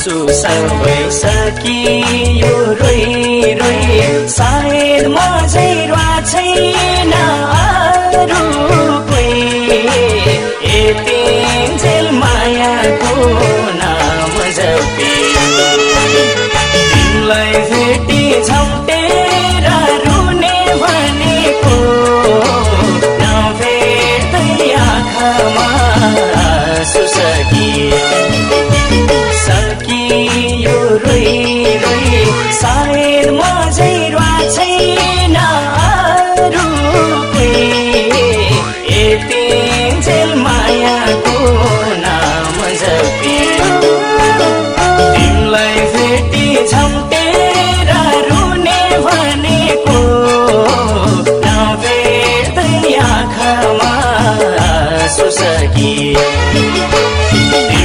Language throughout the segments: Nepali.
आँसु साङ्गै सकियो रोइ रोइ सायद रुवा राछै Yeah.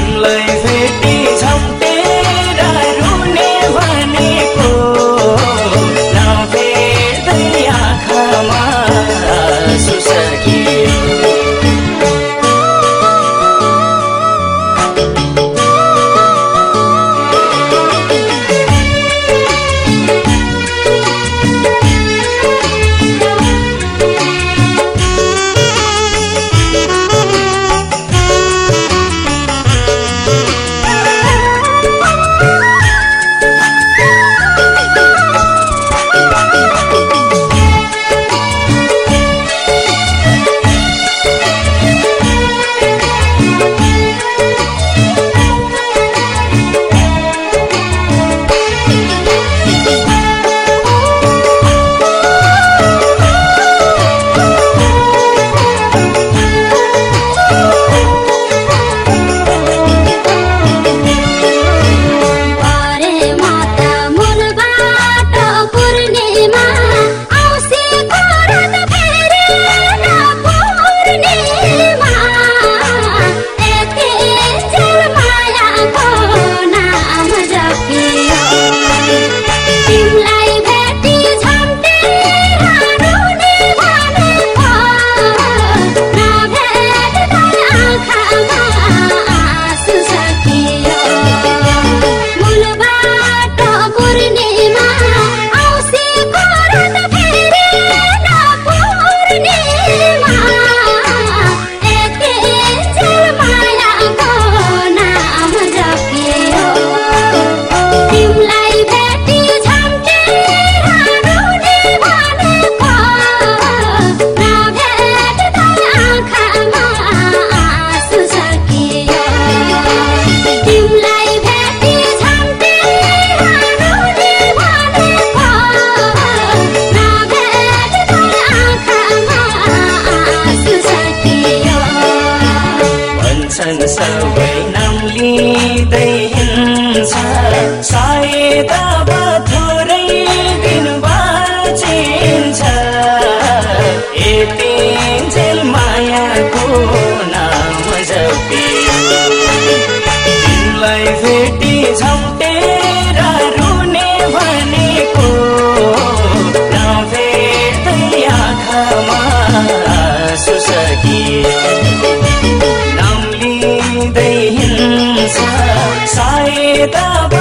छन् सबै नाम लिँदै हिँड्छ सायद अब थोरै दिन बाँचिन्छ यति जेल मायाको नाम जपी। तिमीलाई भेटी झम्टे किताब